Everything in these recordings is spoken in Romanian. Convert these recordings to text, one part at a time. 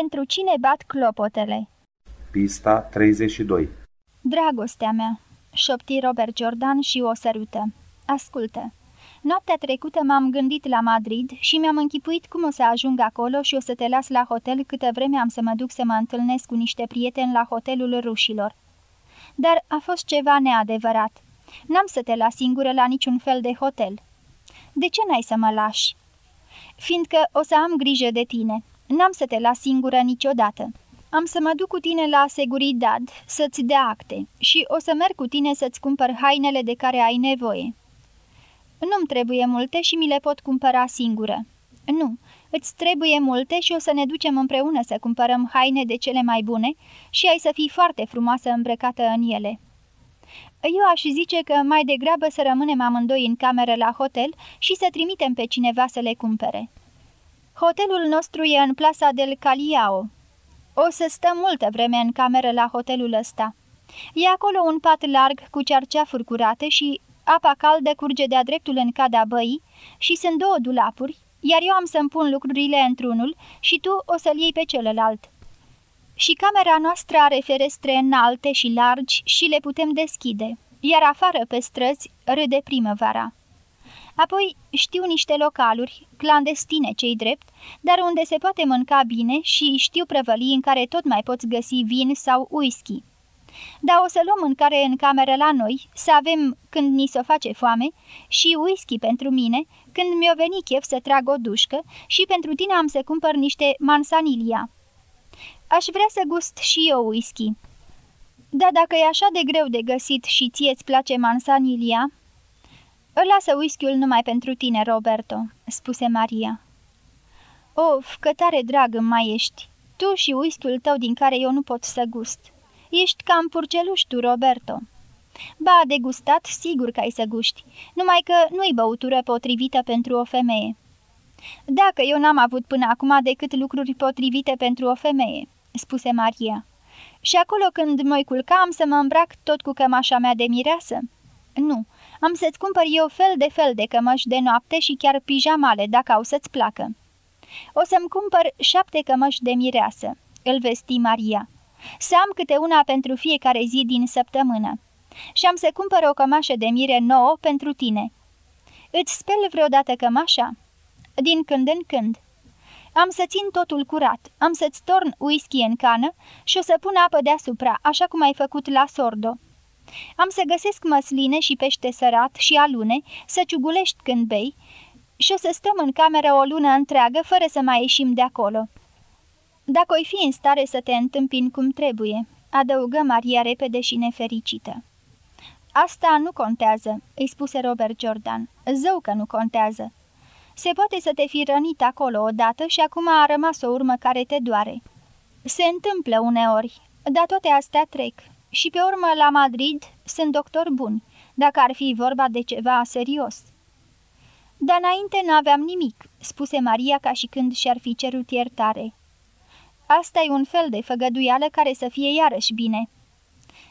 Pentru cine bat clopotele? Pista 32 Dragostea mea, șopti Robert Jordan și o sărută. Ascultă. Noaptea trecută m-am gândit la Madrid și mi-am închipuit cum o să ajung acolo și o să te las la hotel câtă vreme am să mă duc să mă întâlnesc cu niște prieteni la hotelul rușilor. Dar a fost ceva neadevărat. N-am să te las singură la niciun fel de hotel. De ce n-ai să mă lași? Fiindcă o să am grijă de tine. N-am să te las singură niciodată. Am să mă duc cu tine la Seguridad să-ți dea acte și o să merg cu tine să-ți cumpăr hainele de care ai nevoie. Nu-mi trebuie multe și mi le pot cumpăra singură. Nu, îți trebuie multe și o să ne ducem împreună să cumpărăm haine de cele mai bune și ai să fii foarte frumoasă îmbrăcată în ele. Eu aș zice că mai degrabă să rămânem amândoi în cameră la hotel și să trimitem pe cineva să le cumpere. Hotelul nostru e în plasa del Caliao. O să stăm multă vreme în cameră la hotelul ăsta. E acolo un pat larg cu cearceafuri curate și apa caldă curge de-a dreptul în cada băii și sunt două dulapuri, iar eu am să-mi pun lucrurile într-unul și tu o să-l iei pe celălalt. Și camera noastră are ferestre înalte și largi și le putem deschide, iar afară pe străzi râde primăvara. Apoi știu niște localuri, clandestine cei drept, dar unde se poate mânca bine și știu prăvălii în care tot mai poți găsi vin sau whisky. Dar o să luăm mâncare în cameră la noi, să avem când ni se face foame și whisky pentru mine, când mi-o veni chef să trag o dușcă și pentru tine am să cumpăr niște mansanilia. Aș vrea să gust și eu whisky. Dar dacă e așa de greu de găsit și ție îți place mansanilia, Lasă whisky-ul numai pentru tine, Roberto," spuse Maria. Of, că tare drag îmi mai ești! Tu și whisky-ul tău din care eu nu pot să gust. Ești cam purceluș tu, Roberto." Ba, de gustat, sigur că ai să guști, numai că nu-i băutură potrivită pentru o femeie." Dacă eu n-am avut până acum decât lucruri potrivite pentru o femeie," spuse Maria. Și acolo când mă culca am să mă îmbrac tot cu cămașa mea de mireasă?" Nu, am să-ți cumpăr eu fel de fel de cămăși de noapte și chiar pijamale, dacă au să-ți placă. O să-mi cumpăr șapte cămăși de mireasă, îl vesti Maria. Să am câte una pentru fiecare zi din săptămână. Și am să cumpăr o cămașă de mire nouă pentru tine. Îți speli vreodată cămașa? Din când în când. Am să țin totul curat, am să-ți torn whisky în cană și o să pun apă deasupra, așa cum ai făcut la sordo. Am să găsesc măsline și pește sărat și alune, să ciugulești când bei și o să stăm în cameră o lună întreagă fără să mai ieșim de acolo. Dacă oi fi în stare să te întâmpini cum trebuie, adăugă Maria repede și nefericită. Asta nu contează, îi spuse Robert Jordan. Zău că nu contează. Se poate să te fi rănit acolo odată și acum a rămas o urmă care te doare. Se întâmplă uneori, dar toate astea trec și pe urmă la Madrid sunt doctor bun, dacă ar fi vorba de ceva serios. Dar înainte nu aveam nimic, spuse Maria ca și când și-ar fi cerut iertare. Asta e un fel de făgăduială care să fie iarăși bine.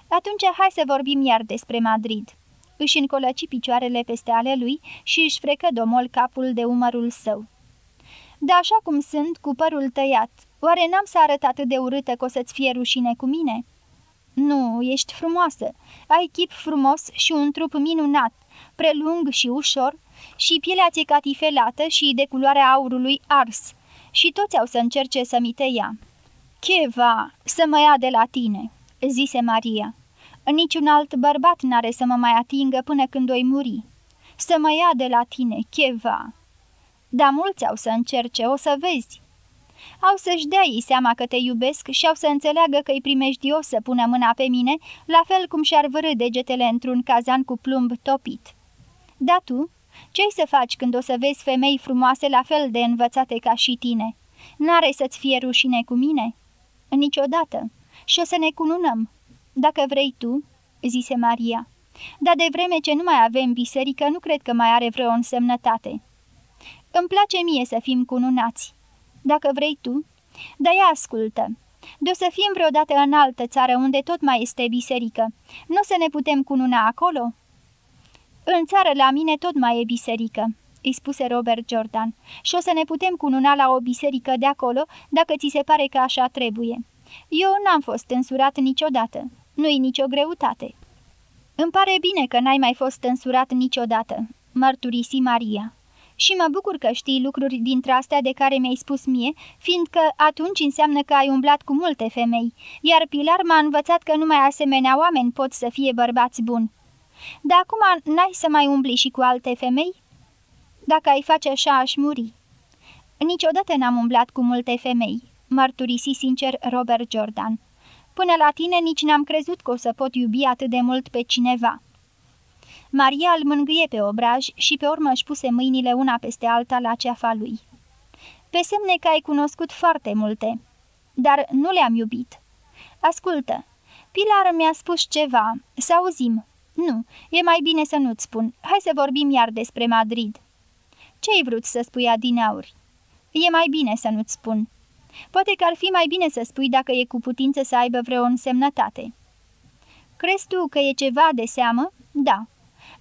Atunci hai să vorbim iar despre Madrid. Își încolăci picioarele peste ale lui și își frecă domol capul de umărul său. Da așa cum sunt, cu părul tăiat, oare n-am să arăt atât de urâtă că o să-ți fie rușine cu mine?" Nu, ești frumoasă. Ai chip frumos și un trup minunat, prelung și ușor, și pielea ți catifelată și de culoarea aurului ars, și toți au să încerce să mi te ia. Cheva, să mă ia de la tine, zise Maria. Niciun alt bărbat n-are să mă mai atingă până când o muri. Să mă ia de la tine, Cheva. Dar mulți au să încerce, o să vezi au să-și dea ei seama că te iubesc și au să înțeleagă că îi primejdios să pună mâna pe mine, la fel cum și-ar vărâ degetele într-un cazan cu plumb topit. Da tu, ce-ai să faci când o să vezi femei frumoase la fel de învățate ca și tine? N-are să-ți fie rușine cu mine?" Niciodată. Și o să ne cununăm." Dacă vrei tu," zise Maria. Dar de vreme ce nu mai avem biserică, nu cred că mai are vreo însemnătate." Îmi place mie să fim cununați." Dacă vrei tu. Dar ea ascultă. De o să fim vreodată în altă țară unde tot mai este biserică. Nu o să ne putem cununa acolo?" În țară la mine tot mai e biserică," îi spuse Robert Jordan, și o să ne putem cununa la o biserică de acolo, dacă ți se pare că așa trebuie. Eu n-am fost însurat niciodată. Nu-i nicio greutate." Îmi pare bine că n-ai mai fost însurat niciodată," mărturisi Maria. Și mă bucur că știi lucruri dintre astea de care mi-ai spus mie, fiindcă atunci înseamnă că ai umblat cu multe femei, iar Pilar m-a învățat că numai asemenea oameni pot să fie bărbați buni. Dar acum n-ai să mai umbli și cu alte femei? Dacă ai face așa, aș muri." Niciodată n-am umblat cu multe femei," mărturisi sincer Robert Jordan. Până la tine nici n-am crezut că o să pot iubi atât de mult pe cineva." Maria îl mângâie pe obraj și pe urmă își puse mâinile una peste alta la ceafa lui. Pe semne că ai cunoscut foarte multe, dar nu le-am iubit. Ascultă, Pilar mi-a spus ceva, să auzim. Nu, e mai bine să nu-ți spun. Hai să vorbim iar despre Madrid. Ce ai vrut să spui adineauri? E mai bine să nu-ți spun. Poate că ar fi mai bine să spui dacă e cu putință să aibă vreo însemnătate. Crezi tu că e ceva de seamă? Da.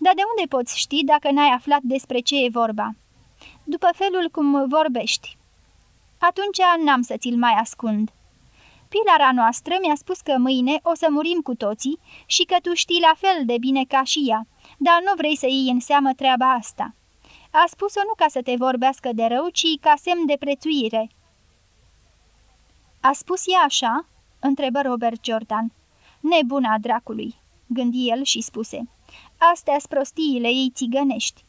Dar de unde poți ști dacă n-ai aflat despre ce e vorba? După felul cum vorbești. Atunci n-am să ți-l mai ascund. Pilara noastră mi-a spus că mâine o să murim cu toții și că tu știi la fel de bine ca și ea, dar nu vrei să iei în seamă treaba asta. A spus-o nu ca să te vorbească de rău, ci ca semn de prețuire. A spus ea așa?" întrebă Robert Jordan. Nebuna dracului," gândi el și spuse. Astea-s prostiile ei țigănești.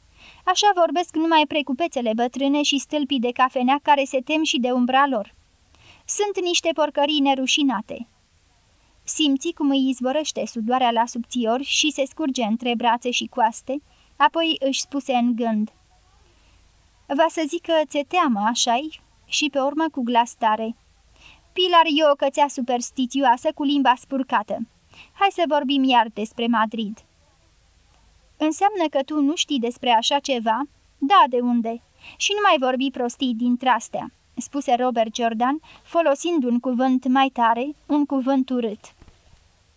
Așa vorbesc numai precupețele bătrâne și stâlpii de cafenea care se tem și de umbra lor. Sunt niște porcării nerușinate." Simți cum îi izvorăște sudoarea la subțiori și se scurge între brațe și coaste, apoi își spuse în gând. Va să zică ți-e teamă, așa-i? Și pe urmă cu glas tare. Pilar e o cățea superstițioasă cu limba spurcată. Hai să vorbim iar despre Madrid." Înseamnă că tu nu știi despre așa ceva?" Da, de unde? Și nu mai vorbi prostii dintre astea," spuse Robert Jordan, folosind un cuvânt mai tare, un cuvânt urât.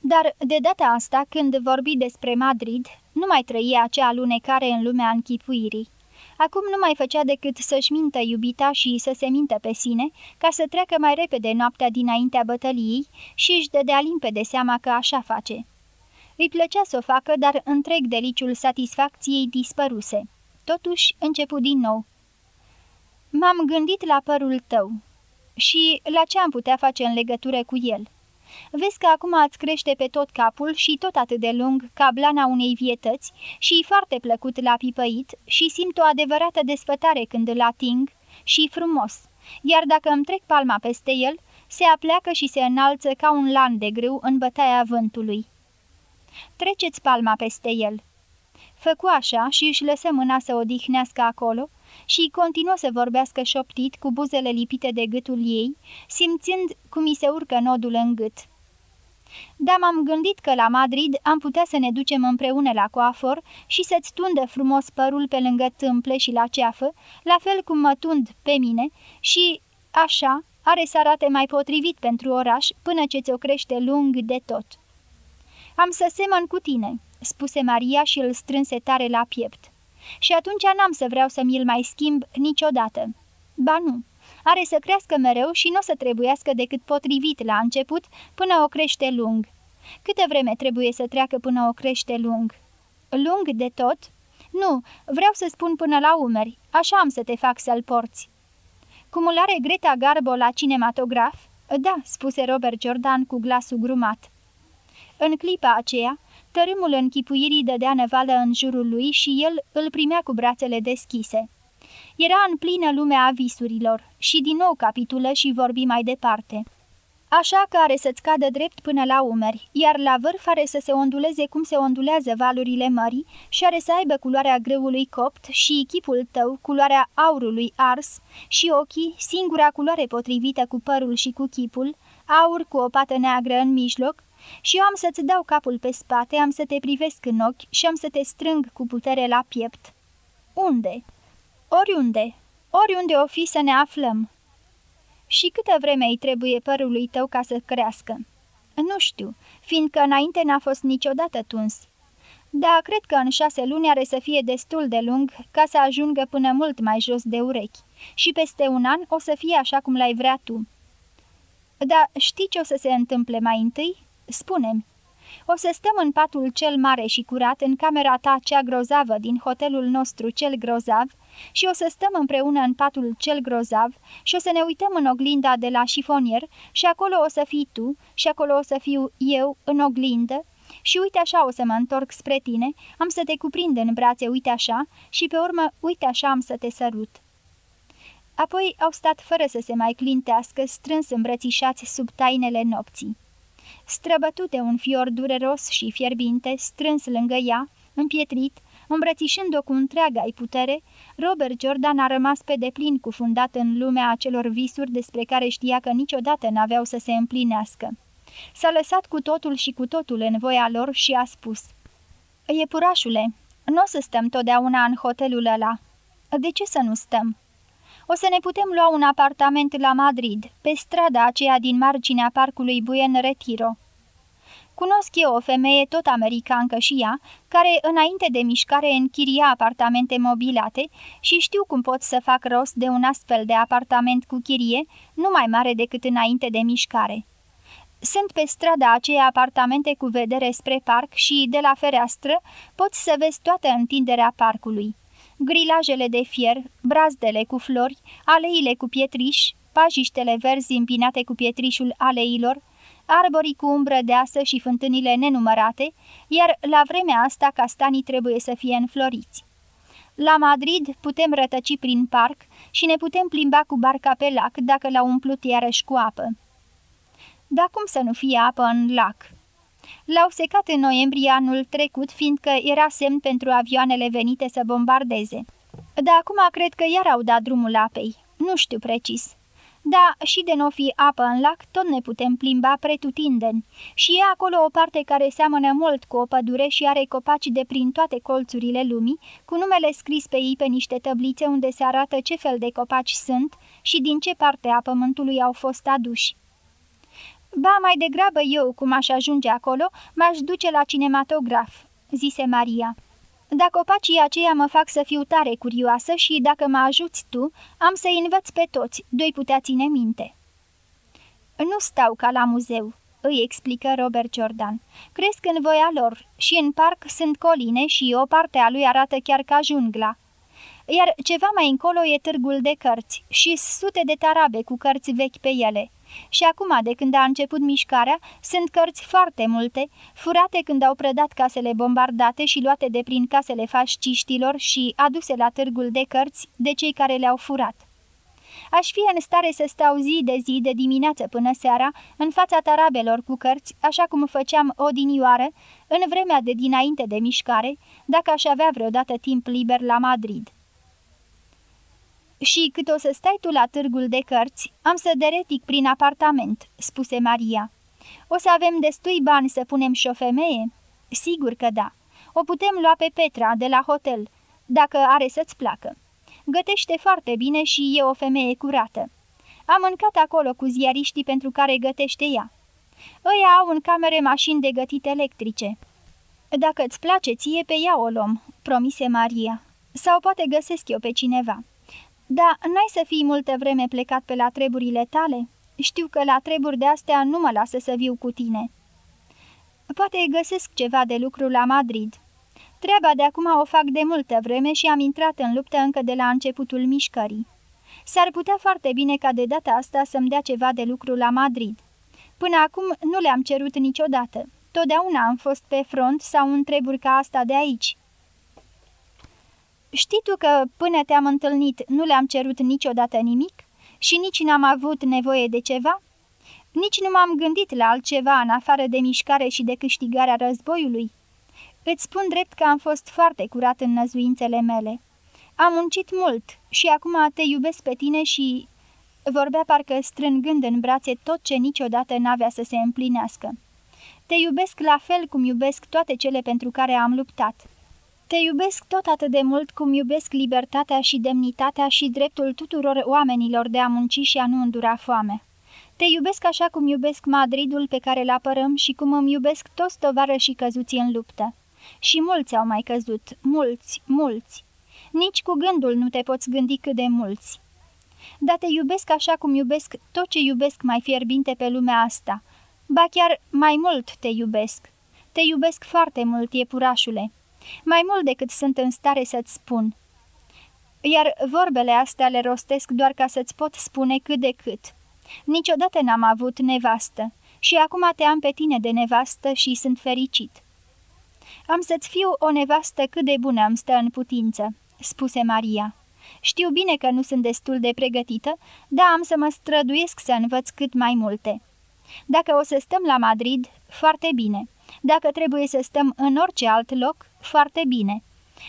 Dar de data asta, când vorbi despre Madrid, nu mai trăia acea alunecare în lumea închipuirii. Acum nu mai făcea decât să-și mintă iubita și să se mintă pe sine, ca să treacă mai repede noaptea dinaintea bătăliei și își dădea limpede seama că așa face. Îi plăcea să o facă, dar întreg deliciul satisfacției dispăruse. Totuși, început din nou. M-am gândit la părul tău și la ce am putea face în legătură cu el. Vezi că acum îți crește pe tot capul și tot atât de lung ca blana unei vietăți și foarte plăcut la pipăit și simt o adevărată desfătare când îl ating și frumos, iar dacă îmi trec palma peste el, se apleacă și se înalță ca un lan de grâu în bătaia vântului. Treceți palma peste el. Făcu așa și își lăsă mâna să odihnească acolo și continuă să vorbească șoptit cu buzele lipite de gâtul ei, simțind cum îi se urcă nodul în gât. Da, m-am gândit că la Madrid am putea să ne ducem împreună la coafor și să-ți tundă frumos părul pe lângă tâmple și la ceafă, la fel cum mă tund pe mine și, așa, are să arate mai potrivit pentru oraș până ce ți-o crește lung de tot. Am să semăn cu tine," spuse Maria și îl strânse tare la piept. Și atunci n-am să vreau să mi-l mai schimb niciodată. Ba nu, are să crească mereu și nu o să trebuiască decât potrivit la început până o crește lung. Câte vreme trebuie să treacă până o crește lung? Lung de tot? Nu, vreau să spun până la umeri, așa am să te fac să-l porți. Cum îl are Greta Garbo la cinematograf? Da, spuse Robert Jordan cu glasul grumat. În clipa aceea, tărâmul închipuirii dădea năvală în jurul lui și el îl primea cu brațele deschise. Era în plină lumea a visurilor și din nou capitulă și vorbi mai departe. Așa că are să-ți cadă drept până la umeri, iar la vârf are să se onduleze cum se ondulează valurile mării și are să aibă culoarea grâului copt și chipul tău culoarea aurului ars și ochii, singura culoare potrivită cu părul și cu chipul, aur cu o pată neagră în mijloc, și eu am să-ți dau capul pe spate, am să te privesc în ochi și am să te strâng cu putere la piept. Unde? Oriunde, oriunde o fi să ne aflăm. Și câtă vreme îi trebuie părului tău ca să crească? Nu știu, fiindcă înainte n-a fost niciodată tuns. Da, cred că în șase luni are să fie destul de lung ca să ajungă până mult mai jos de urechi. Și peste un an o să fie așa cum l-ai vrea tu. Da, știi ce o să se întâmple mai întâi? Spune-mi. O să stăm în patul cel mare și curat, în camera ta cea grozavă din hotelul nostru cel grozav, și o să stăm împreună în patul cel grozav și o să ne uităm în oglinda de la șifonier și acolo o să fii tu și acolo o să fiu eu în oglindă și uite așa o să mă întorc spre tine, am să te cuprind în brațe, uite așa, și pe urmă, uite așa am să te sărut. Apoi au stat fără să se mai clintească, strâns îmbrățișați sub tainele nopții. Străbătut de un fior dureros și fierbinte, strâns lângă ea, împietrit, îmbrățișând-o cu întreaga-i putere, Robert Jordan a rămas pe deplin cufundat în lumea acelor visuri despre care știa că niciodată n-aveau să se împlinească. S-a lăsat cu totul și cu totul în voia lor și a spus Iepurașule, nu o să stăm totdeauna în hotelul ăla. De ce să nu stăm?" O să ne putem lua un apartament la Madrid, pe strada aceea din marginea parcului Buen Retiro. Cunosc eu o femeie tot americancă și ea, care înainte de mișcare închiria apartamente mobilate și știu cum pot să fac rost de un astfel de apartament cu chirie, nu mai mare decât înainte de mișcare. Sunt pe strada aceea apartamente cu vedere spre parc și, de la fereastră, poți să vezi toată întinderea parcului grilajele de fier, brazdele cu flori, aleile cu pietriș, pajiștele verzi împinate cu pietrișul aleilor, arborii cu umbră deasă și fântânile nenumărate, iar la vremea asta castanii trebuie să fie înfloriți. La Madrid putem rătăci prin parc și ne putem plimba cu barca pe lac dacă l-au umplut iarăși cu apă. Dar cum să nu fie apă în lac? L-au secat în noiembrie anul trecut, fiindcă era semn pentru avioanele venite să bombardeze. Dar acum cred că iar au dat drumul apei. Nu știu precis. Da, și de nu fi apă în lac, tot ne putem plimba pretutindeni. Și e acolo o parte care seamănă mult cu o pădure și are copaci de prin toate colțurile lumii, cu numele scris pe ei pe niște tăblițe unde se arată ce fel de copaci sunt și din ce parte a pământului au fost aduși. Ba, mai degrabă eu, cum aș ajunge acolo, m-aș duce la cinematograf," zise Maria. Dacă opacii aceia mă fac să fiu tare curioasă și dacă mă ajuți tu, am să-i învăț pe toți, doi putea ține minte." Nu stau ca la muzeu," îi explică Robert Jordan. Cresc în voia lor și în parc sunt coline și o parte a lui arată chiar ca jungla. Iar ceva mai încolo e târgul de cărți și sute de tarabe cu cărți vechi pe ele. Și acum, de când a început mișcarea, sunt cărți foarte multe, furate când au prădat casele bombardate și luate de prin casele fasciștilor și aduse la târgul de cărți de cei care le-au furat. Aș fi în stare să stau zi de zi, de dimineață până seara, în fața tarabelor cu cărți, așa cum făceam odinioară, în vremea de dinainte de mișcare, dacă aș avea vreodată timp liber la Madrid. Și cât o să stai tu la târgul de cărți, am să deretic prin apartament," spuse Maria. O să avem destui bani să punem și o femeie?" Sigur că da. O putem lua pe Petra de la hotel, dacă are să-ți placă. Gătește foarte bine și e o femeie curată. Am mâncat acolo cu ziariștii pentru care gătește ea. Ăia au în camere mașini de gătit electrice. Dacă îți place ție, pe ea o luăm," promise Maria. Sau poate găsesc eu pe cineva." Da, n-ai să fii multă vreme plecat pe la treburile tale? Știu că la treburi de astea nu mă lasă să viu cu tine." Poate găsesc ceva de lucru la Madrid." Treaba de acum o fac de multă vreme și am intrat în luptă încă de la începutul mișcării. S-ar putea foarte bine ca de data asta să-mi dea ceva de lucru la Madrid. Până acum nu le-am cerut niciodată. Totdeauna am fost pe front sau în treburi ca asta de aici. Știi tu că până te-am întâlnit nu le-am cerut niciodată nimic? Și nici n-am avut nevoie de ceva? Nici nu m-am gândit la altceva în afară de mișcare și de câștigarea războiului? Îți spun drept că am fost foarte curat în năzuințele mele. Am muncit mult și acum te iubesc pe tine și... Vorbea parcă strângând în brațe tot ce niciodată n-avea să se împlinească. Te iubesc la fel cum iubesc toate cele pentru care am luptat. Te iubesc tot atât de mult cum iubesc libertatea și demnitatea și dreptul tuturor oamenilor de a munci și a nu îndura foame. Te iubesc așa cum iubesc Madridul pe care îl apărăm și cum îmi iubesc toți și căzuții în luptă. Și mulți au mai căzut, mulți, mulți. Nici cu gândul nu te poți gândi cât de mulți. Dar te iubesc așa cum iubesc tot ce iubesc mai fierbinte pe lumea asta. Ba chiar mai mult te iubesc. Te iubesc foarte mult, iepurașule. Mai mult decât sunt în stare să-ți spun. Iar vorbele astea le rostesc doar ca să-ți pot spune cât de cât. Niciodată n-am avut nevastă și acum te am pe tine de nevastă și sunt fericit. Am să-ți fiu o nevastă cât de bună îmi stă în putință, spuse Maria. Știu bine că nu sunt destul de pregătită, dar am să mă străduiesc să învăț cât mai multe. Dacă o să stăm la Madrid, foarte bine. Dacă trebuie să stăm în orice alt loc, foarte bine.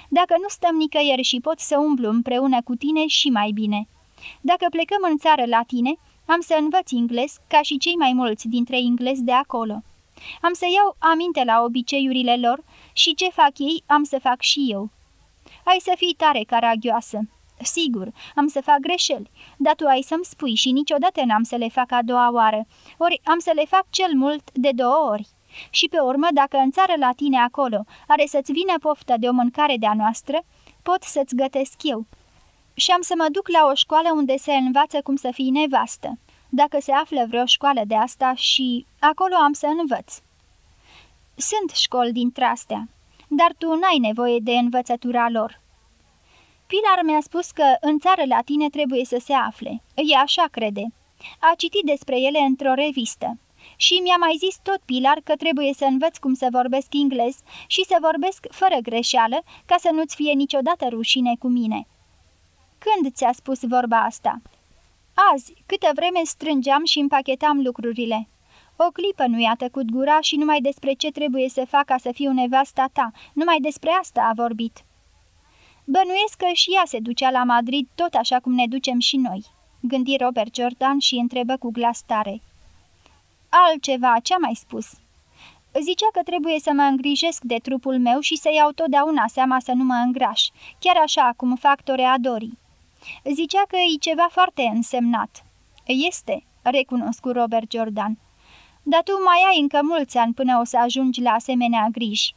Dacă nu stăm nicăieri și pot să umblu împreună cu tine și mai bine. Dacă plecăm în țară la tine, am să învăț ingles ca și cei mai mulți dintre englezi de acolo. Am să iau aminte la obiceiurile lor și ce fac ei am să fac și eu. Ai să fii tare caragioasă. Sigur, am să fac greșeli, dar tu ai să-mi spui și niciodată n-am să le fac a doua oară, ori am să le fac cel mult de două ori. Și pe urmă, dacă în țară la tine acolo are să-ți vină poftă de o mâncare de-a noastră, pot să-ți gătesc eu. Și am să mă duc la o școală unde se învață cum să fii nevastă. Dacă se află vreo școală de asta și acolo am să învăț. Sunt școli dintre astea, dar tu n-ai nevoie de învățătura lor. Pilar mi-a spus că în țară la tine trebuie să se afle. E așa crede. A citit despre ele într-o revistă. Și mi-a mai zis tot Pilar că trebuie să învăț cum să vorbesc englez și să vorbesc fără greșeală, ca să nu-ți fie niciodată rușine cu mine. Când ți-a spus vorba asta? Azi, câtă vreme strângeam și împachetam lucrurile. O clipă nu i-a tăcut gura și numai despre ce trebuie să fac ca să fiu nevasta ta, numai despre asta a vorbit. Bănuiesc că și ea se ducea la Madrid tot așa cum ne ducem și noi, gândi Robert Jordan și întrebă cu glas tare. Altceva, ce-a mai spus? Zicea că trebuie să mă îngrijesc de trupul meu și să iau totdeauna seama să nu mă îngraș, chiar așa cum fac toreadorii. Zicea că e ceva foarte însemnat. Este, recunosc Robert Jordan. Dar tu mai ai încă mulți ani până o să ajungi la asemenea griji.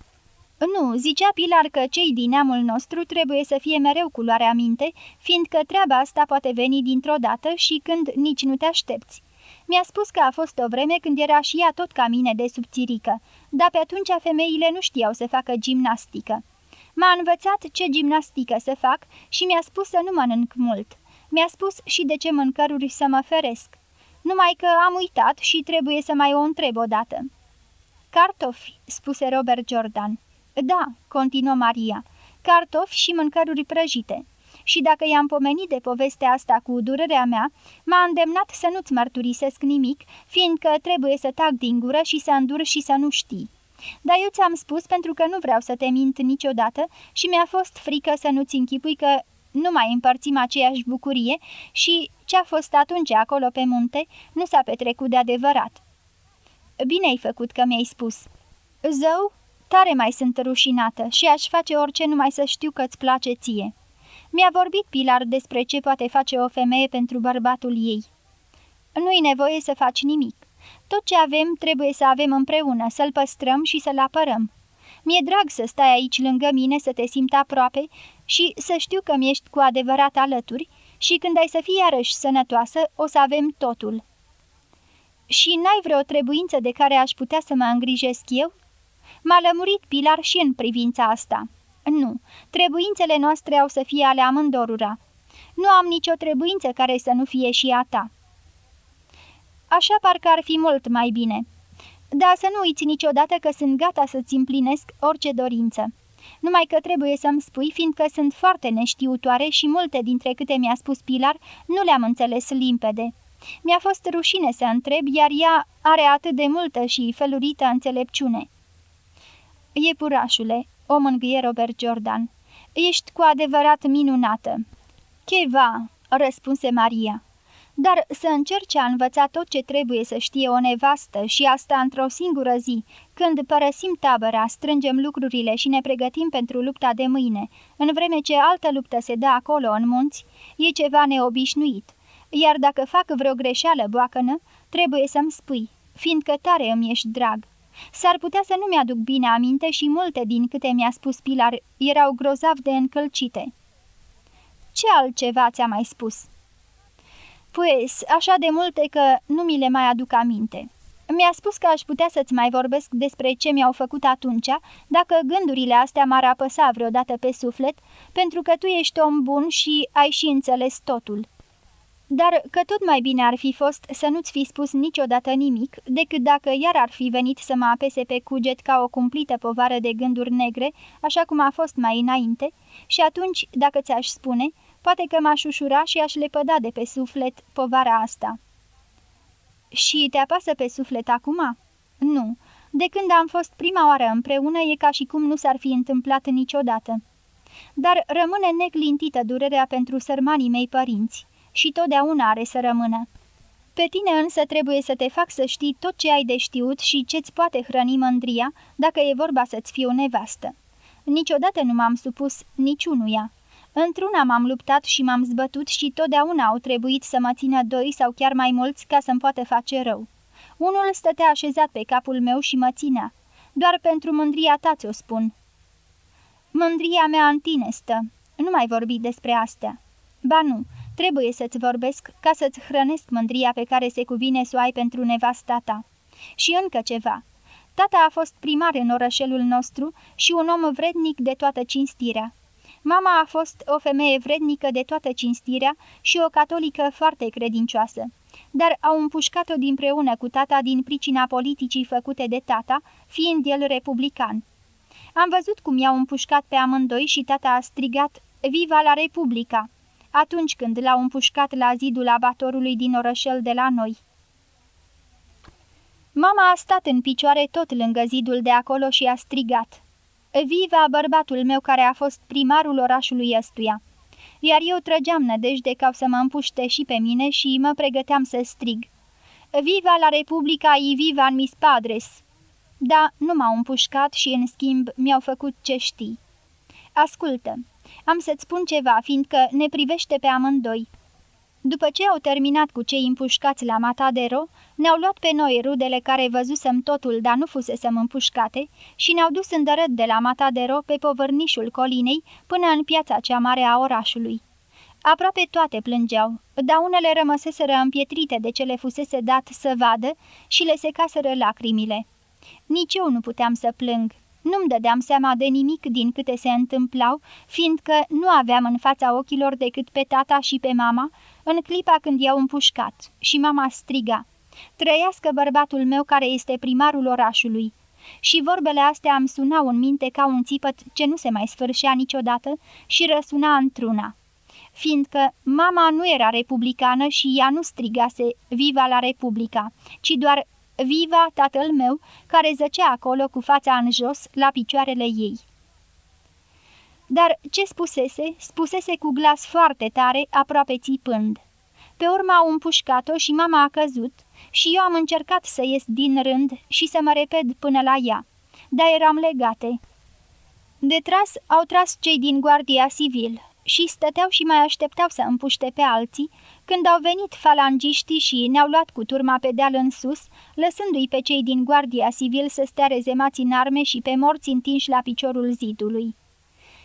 Nu, zicea Pilar că cei din neamul nostru trebuie să fie mereu cu luarea minte, fiindcă treaba asta poate veni dintr-o dată și când nici nu te aștepți. Mi-a spus că a fost o vreme când era și ea tot ca mine de subțirică, dar pe atunci femeile nu știau să facă gimnastică. M-a învățat ce gimnastică să fac și mi-a spus să nu mănânc mult. Mi-a spus și de ce mâncăruri să mă feresc. Numai că am uitat și trebuie să mai o întreb odată. Cartofi, spuse Robert Jordan. Da, continuă Maria, cartofi și mâncăruri prăjite. Și dacă i-am pomenit de povestea asta cu durerea mea, m-a îndemnat să nu-ți mărturisesc nimic, fiindcă trebuie să tac din gură și să îndur și să nu știi. Dar eu ți-am spus pentru că nu vreau să te mint niciodată și mi-a fost frică să nu-ți închipui că nu mai împărțim aceeași bucurie și ce-a fost atunci acolo pe munte nu s-a petrecut de adevărat. Bine ai făcut că mi-ai spus. Zău, tare mai sunt rușinată și aș face orice numai să știu că-ți place ție. Mi-a vorbit Pilar despre ce poate face o femeie pentru bărbatul ei. Nu-i nevoie să faci nimic. Tot ce avem trebuie să avem împreună, să-l păstrăm și să-l apărăm. Mi-e drag să stai aici lângă mine, să te simt aproape și să știu că mi-ești cu adevărat alături și când ai să fii iarăși sănătoasă, o să avem totul. Și n-ai vreo trebuință de care aș putea să mă îngrijesc eu? M-a lămurit Pilar și în privința asta. Nu, trebuințele noastre au să fie ale amândorura. Nu am nicio trebuință care să nu fie și a ta. Așa parcă ar fi mult mai bine. Dar să nu uiți niciodată că sunt gata să-ți împlinesc orice dorință. Numai că trebuie să-mi spui, fiindcă sunt foarte neștiutoare și multe dintre câte mi-a spus Pilar nu le-am înțeles limpede. Mi-a fost rușine să întreb, iar ea are atât de multă și felurită înțelepciune. Iepurașule, o mângâie Robert Jordan, ești cu adevărat minunată. Cheva, răspunse Maria dar să încerce a învăța tot ce trebuie să știe o nevastă și asta într-o singură zi, când părăsim tabăra, strângem lucrurile și ne pregătim pentru lupta de mâine, în vreme ce altă luptă se dă acolo în munți, e ceva neobișnuit. Iar dacă fac vreo greșeală boacănă, trebuie să-mi spui, fiindcă tare îmi ești drag. S-ar putea să nu mi-aduc bine aminte și multe din câte mi-a spus Pilar erau grozav de încălcite. Ce altceva ți-a mai spus?" Pues, așa de multe că nu mi le mai aduc aminte." Mi-a spus că aș putea să-ți mai vorbesc despre ce mi-au făcut atunci, dacă gândurile astea m-ar apăsa vreodată pe suflet, pentru că tu ești om bun și ai și înțeles totul. Dar că tot mai bine ar fi fost să nu-ți fi spus niciodată nimic, decât dacă iar ar fi venit să mă apese pe cuget ca o cumplită povară de gânduri negre, așa cum a fost mai înainte, și atunci, dacă ți-aș spune, poate că m-aș ușura și aș lepăda de pe suflet povara asta. Și te apasă pe suflet acum? Nu. De când am fost prima oară împreună, e ca și cum nu s-ar fi întâmplat niciodată. Dar rămâne neclintită durerea pentru sărmanii mei părinți și totdeauna are să rămână. Pe tine însă trebuie să te fac să știi tot ce ai de știut și ce-ți poate hrăni mândria dacă e vorba să-ți fiu nevastă. Niciodată nu m-am supus niciunuia. Într-una m-am luptat și m-am zbătut și totdeauna au trebuit să mă țină doi sau chiar mai mulți ca să-mi poată face rău. Unul stătea așezat pe capul meu și mă ținea. Doar pentru mândria ta ți-o spun. Mândria mea în tine stă. Nu mai vorbi despre astea. Ba nu, trebuie să-ți vorbesc ca să-ți hrănesc mândria pe care se cuvine să o ai pentru nevasta ta. Și încă ceva. Tata a fost primar în orășelul nostru și un om vrednic de toată cinstirea. Mama a fost o femeie vrednică de toată cinstirea și o catolică foarte credincioasă, dar au împușcat-o dinpreună cu tata din pricina politicii făcute de tata, fiind el republican. Am văzut cum i-au împușcat pe amândoi și tata a strigat Viva la Republica! Atunci când l-au împușcat la zidul abatorului din orășel de la noi. Mama a stat în picioare tot lângă zidul de acolo și a strigat Viva bărbatul meu care a fost primarul orașului ăstuia. Iar eu trăgeam nădejde ca să mă împuște și pe mine și mă pregăteam să strig. Viva la Republica i viva în mis padres! Da, nu m-au împușcat și, în schimb, mi-au făcut ce știi. Ascultă, am să-ți spun ceva, fiindcă ne privește pe amândoi. După ce au terminat cu cei împușcați la Matadero, ne-au luat pe noi rudele care văzusem totul, dar nu fusesem împușcate, și ne-au dus îndărât de la Matadero pe povărnișul colinei până în piața cea mare a orașului. Aproape toate plângeau, dar unele rămăseseră împietrite de ce le fusese dat să vadă și le secaseră lacrimile. Nici eu nu puteam să plâng. Nu-mi dădeam seama de nimic din câte se întâmplau, fiindcă nu aveam în fața ochilor decât pe tata și pe mama, în clipa când i-au împușcat, și mama striga. Trăiască bărbatul meu care este primarul orașului. Și vorbele astea îmi sunau în minte ca un țipăt ce nu se mai sfârșea niciodată și răsuna într-una. Fiindcă mama nu era republicană și ea nu strigase Viva la Republica, ci doar Viva tatăl meu, care zăcea acolo cu fața în jos, la picioarele ei. Dar ce spusese, spusese cu glas foarte tare, aproape țipând. Pe urmă au împușcat-o și mama a căzut și eu am încercat să ies din rând și să mă reped până la ea, dar eram legate. De tras au tras cei din Guardia Civil și stăteau și mai așteptau să împuște pe alții, când au venit falangiștii și ne-au luat cu turma pe deal în sus, lăsându-i pe cei din Guardia Civil să stea rezemați în arme și pe morți întinși la piciorul zidului.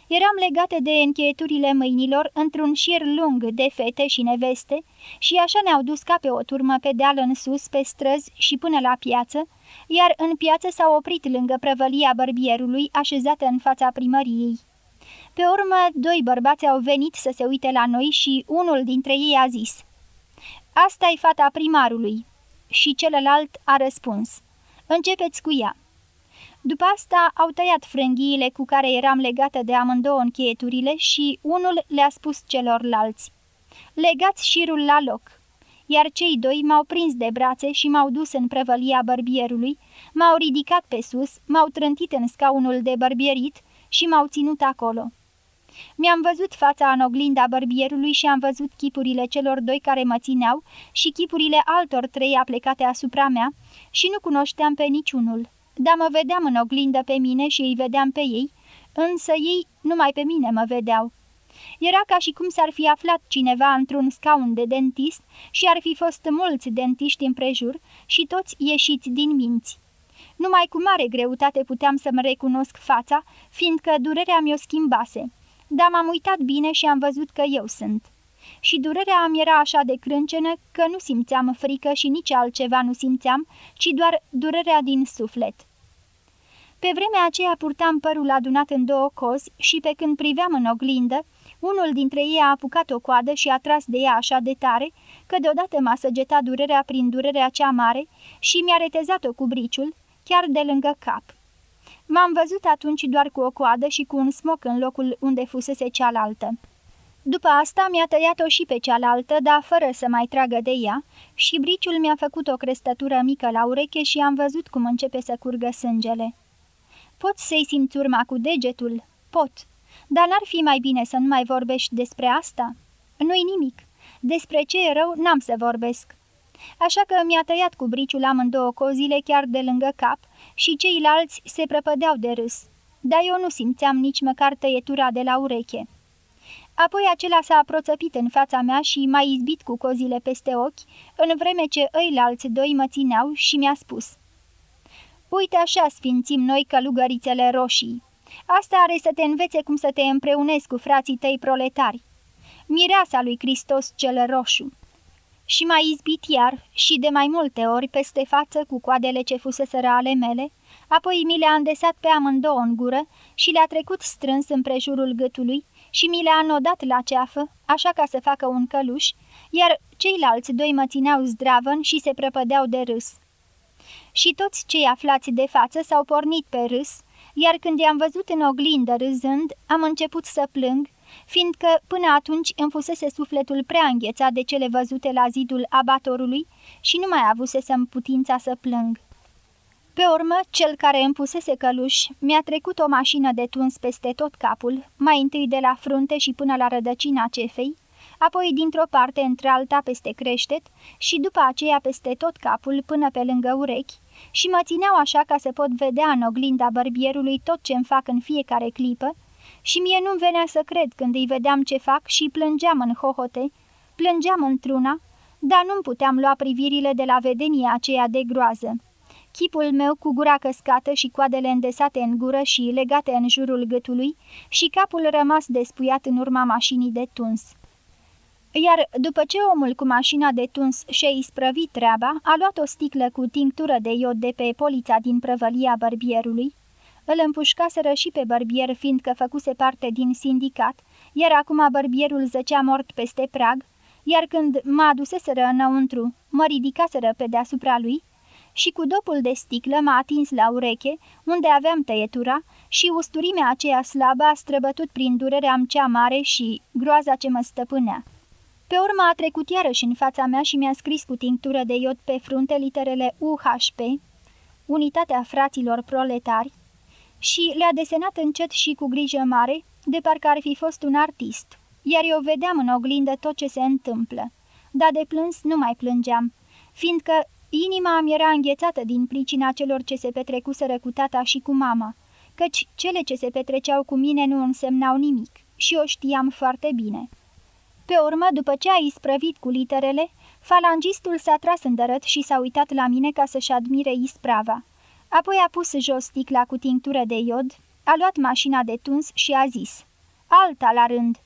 Eram legate de încheieturile mâinilor într-un șir lung de fete și neveste și așa ne-au dus ca pe o turmă pe deal în sus, pe străzi și până la piață, iar în piață s-au oprit lângă prăvălia bărbierului așezată în fața primăriei. Pe urmă, doi bărbați au venit să se uite la noi și unul dintre ei a zis asta e fata primarului." Și celălalt a răspuns Începeți cu ea." După asta au tăiat frânghiile cu care eram legată de amândouă încheieturile și unul le-a spus celorlalți. Legați șirul la loc. Iar cei doi m-au prins de brațe și m-au dus în prăvălia bărbierului, m-au ridicat pe sus, m-au trântit în scaunul de bărbierit și m-au ținut acolo. Mi-am văzut fața în oglinda bărbierului și am văzut chipurile celor doi care mă țineau și chipurile altor trei aplecate asupra mea și nu cunoșteam pe niciunul dar mă vedeam în oglindă pe mine și îi vedeam pe ei, însă ei numai pe mine mă vedeau. Era ca și cum s-ar fi aflat cineva într-un scaun de dentist și ar fi fost mulți dentiști împrejur și toți ieșiți din minți. Numai cu mare greutate puteam să-mi recunosc fața, fiindcă durerea mi-o schimbase. Dar m-am uitat bine și am văzut că eu sunt. Și durerea mi era așa de crâncenă că nu simțeam frică și nici altceva nu simțeam, ci doar durerea din suflet. Pe vremea aceea purtam părul adunat în două cozi și pe când priveam în oglindă, unul dintre ei a apucat o coadă și a tras de ea așa de tare, că deodată m-a săgetat durerea prin durerea cea mare și mi-a retezat-o cu briciul, chiar de lângă cap. M-am văzut atunci doar cu o coadă și cu un smoc în locul unde fusese cealaltă. După asta mi-a tăiat-o și pe cealaltă, dar fără să mai tragă de ea, și briciul mi-a făcut o crestătură mică la ureche și am văzut cum începe să curgă sângele. Pot să-i simți urma cu degetul? Pot. Dar n-ar fi mai bine să nu mai vorbești despre asta? Nu-i nimic. Despre ce e rău n-am să vorbesc. Așa că mi-a tăiat cu briciul amândouă cozile chiar de lângă cap și ceilalți se prăpădeau de râs. Dar eu nu simțeam nici măcar tăietura de la ureche. Apoi acela s-a aproțăpit în fața mea și m-a izbit cu cozile peste ochi, în vreme ce ăilalți doi mă țineau și mi-a spus – Uite așa sfințim noi călugărițele roșii. Asta are să te învețe cum să te împreunezi cu frații tăi proletari. Mireasa lui Hristos cel roșu. Și m-a izbit iar și de mai multe ori peste față cu coadele ce fuseseră ale mele, apoi mi le-a îndesat pe amândouă în gură și le-a trecut strâns împrejurul gâtului și mi le-a nodat la ceafă, așa ca să facă un căluș, iar ceilalți doi mă țineau zdravăn și se prăpădeau de râs. Și toți cei aflați de față s-au pornit pe râs, iar când i-am văzut în oglindă râzând, am început să plâng, fiindcă până atunci îmi fusese sufletul prea înghețat de cele văzute la zidul abatorului și nu mai avusesem putința să plâng. Pe urmă, cel care îmi pusese căluș mi-a trecut o mașină de tuns peste tot capul, mai întâi de la frunte și până la rădăcina cefei, apoi dintr-o parte într-alta peste creștet și după aceea peste tot capul până pe lângă urechi, și mă țineau așa ca să pot vedea în oglinda bărbierului tot ce-mi fac în fiecare clipă și mie nu-mi venea să cred când îi vedeam ce fac și plângeam în hohote, plângeam într-una, dar nu-mi puteam lua privirile de la vedenia aceea de groază. Chipul meu cu gura căscată și coadele îndesate în gură și legate în jurul gâtului și capul rămas despuiat în urma mașinii de tuns. Iar după ce omul cu mașina de tuns și-a isprăvit treaba, a luat o sticlă cu tinctură de iod de pe polița din prăvălia bărbierului, îl împușcaseră și pe bărbier fiindcă făcuse parte din sindicat, iar acum bărbierul zăcea mort peste prag, iar când mă aduseseră înăuntru, mă ridicaseră pe deasupra lui și cu dopul de sticlă m-a atins la ureche, unde aveam tăietura, și usturimea aceea slabă a străbătut prin durerea cea mare și groaza ce mă stăpânea. Pe urmă a trecut iarăși în fața mea și mi-a scris cu tinctură de iod pe frunte literele UHP, Unitatea Fraților Proletari, și le-a desenat încet și cu grijă mare, de parcă ar fi fost un artist, iar eu vedeam în oglindă tot ce se întâmplă. Dar de plâns nu mai plângeam, fiindcă inima mi era înghețată din pricina celor ce se petrecuseră cu tata și cu mama, căci cele ce se petreceau cu mine nu însemnau nimic și o știam foarte bine. Pe urmă, după ce a isprăvit cu literele, falangistul s-a tras în dărăt și s-a uitat la mine ca să-și admire isprava. Apoi a pus jos sticla cu tinctură de iod, a luat mașina de tuns și a zis, Alta la rând!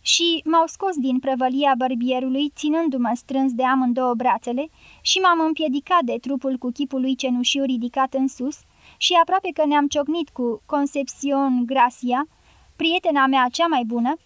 Și m-au scos din prăvălia bărbierului, ținându-mă strâns de amândouă brațele și m-am împiedicat de trupul cu chipul lui cenușiu ridicat în sus și aproape că ne-am ciocnit cu Concepcion Gracia, prietena mea cea mai bună,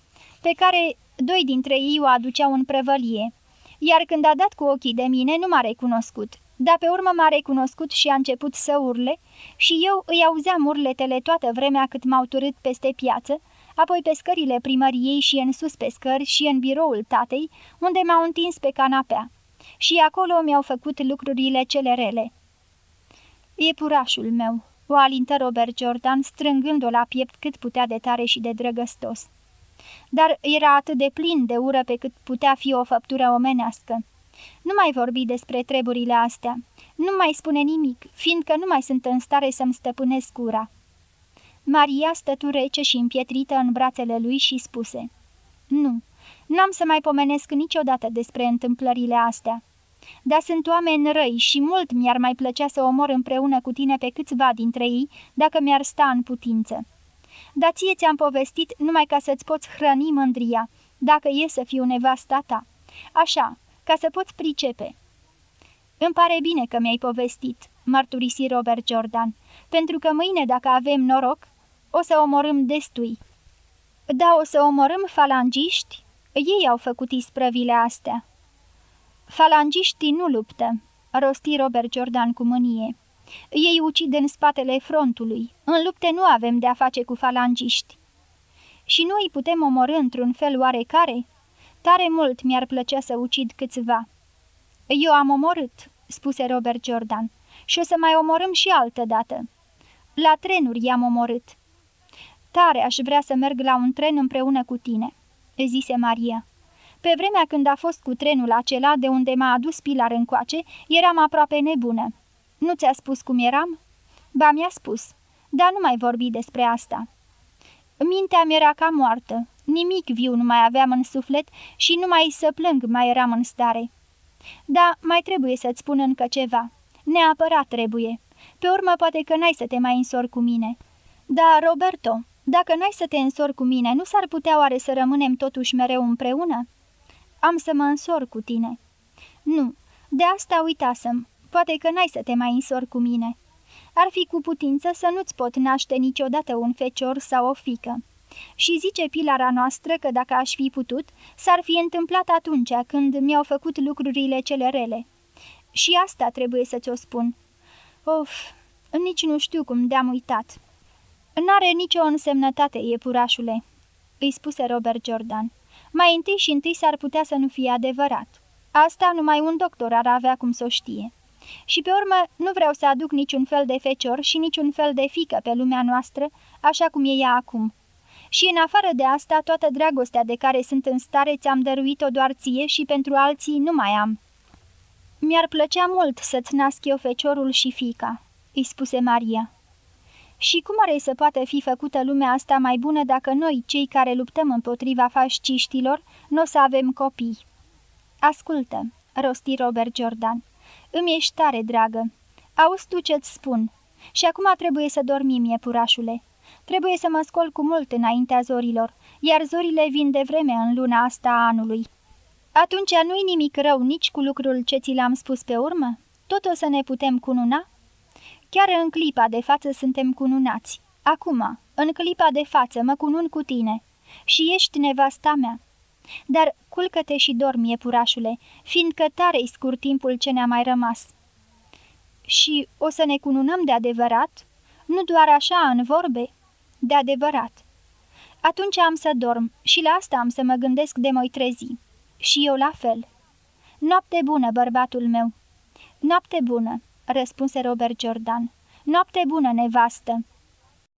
pe care Doi dintre ei o aduceau în prăvălie, iar când a dat cu ochii de mine, nu m-a recunoscut. Dar pe urmă m-a recunoscut și a început să urle și eu îi auzeam urletele toată vremea cât m-au turât peste piață, apoi pe scările primăriei și în sus pe scări și în biroul tatei, unde m-au întins pe canapea. Și acolo mi-au făcut lucrurile cele rele. E purașul meu, o alintă Robert Jordan, strângând-o la piept cât putea de tare și de drăgăstos dar era atât de plin de ură pe cât putea fi o făptură omenească. Nu mai vorbi despre treburile astea. Nu mai spune nimic, fiindcă nu mai sunt în stare să-mi stăpânesc ura. Maria stătu rece și împietrită în brațele lui și spuse Nu, n-am să mai pomenesc niciodată despre întâmplările astea. Dar sunt oameni răi și mult mi-ar mai plăcea să omor împreună cu tine pe câțiva dintre ei, dacă mi-ar sta în putință. Dar ție ți-am povestit numai ca să-ți poți hrăni mândria, dacă e să fiu nevasta ta. Așa, ca să poți pricepe. Îmi pare bine că mi-ai povestit, mărturisi Robert Jordan, pentru că mâine, dacă avem noroc, o să omorâm destui. Da, o să omorâm falangiști? Ei au făcut isprăvile astea. Falangiștii nu luptă, rosti Robert Jordan cu mânie. Ei ucid în spatele frontului. În lupte nu avem de-a face cu falangiști. Și nu îi putem omorâ într-un fel oarecare? Tare mult mi-ar plăcea să ucid câțiva. Eu am omorât, spuse Robert Jordan, și o să mai omorâm și altă dată. La trenuri i-am omorât. Tare aș vrea să merg la un tren împreună cu tine, zise Maria. Pe vremea când a fost cu trenul acela de unde m-a adus Pilar încoace, eram aproape nebună. Nu ți-a spus cum eram? Ba, mi-a spus, dar nu mai vorbi despre asta. Mintea mi era ca moartă, nimic viu nu mai aveam în suflet și numai să plâng mai eram în stare. Da, mai trebuie să-ți spun încă ceva. Neapărat trebuie. Pe urmă poate că n-ai să te mai însori cu mine. Da, Roberto, dacă n-ai să te însori cu mine, nu s-ar putea oare să rămânem totuși mereu împreună? Am să mă însor cu tine. Nu, de asta uitasem. Poate că n-ai să te mai însor cu mine. Ar fi cu putință să nu-ți pot naște niciodată un fecior sau o fică. Și zice pilara noastră că dacă aș fi putut, s-ar fi întâmplat atunci când mi-au făcut lucrurile cele rele. Și asta trebuie să ți-o spun. Of, nici nu știu cum de-am uitat. N-are nicio însemnătate, iepurașule, îi spuse Robert Jordan. Mai întâi și întâi s-ar putea să nu fie adevărat. Asta numai un doctor ar avea cum să o știe. Și pe urmă nu vreau să aduc niciun fel de fecior și niciun fel de fică pe lumea noastră, așa cum e ea acum. Și în afară de asta, toată dragostea de care sunt în stare ți-am dăruit-o doar ție și pentru alții nu mai am. Mi-ar plăcea mult să-ți nasc eu feciorul și fica," îi spuse Maria. Și cum are să poată fi făcută lumea asta mai bună dacă noi, cei care luptăm împotriva fasciștilor, nu o să avem copii? Ascultă, rosti Robert Jordan. Îmi ești tare, dragă. Auzi tu ce-ți spun. Și acum trebuie să dormim, iepurașule. Trebuie să mă scol cu mult înaintea zorilor, iar zorile vin de vreme în luna asta a anului. Atunci nu-i nimic rău nici cu lucrul ce ți l-am spus pe urmă? Tot o să ne putem cununa? Chiar în clipa de față suntem cununați. Acum, în clipa de față, mă cunun cu tine. Și ești nevasta mea. Dar culcă-te și dormi, iepurașule, fiindcă tare-i scurt timpul ce ne-a mai rămas. Și o să ne cununăm de adevărat? Nu doar așa, în vorbe? De adevărat. Atunci am să dorm și la asta am să mă gândesc de moi trezi. Și eu la fel. Noapte bună, bărbatul meu. Noapte bună răspunse Robert Jordan. Noapte bună, nevastă!"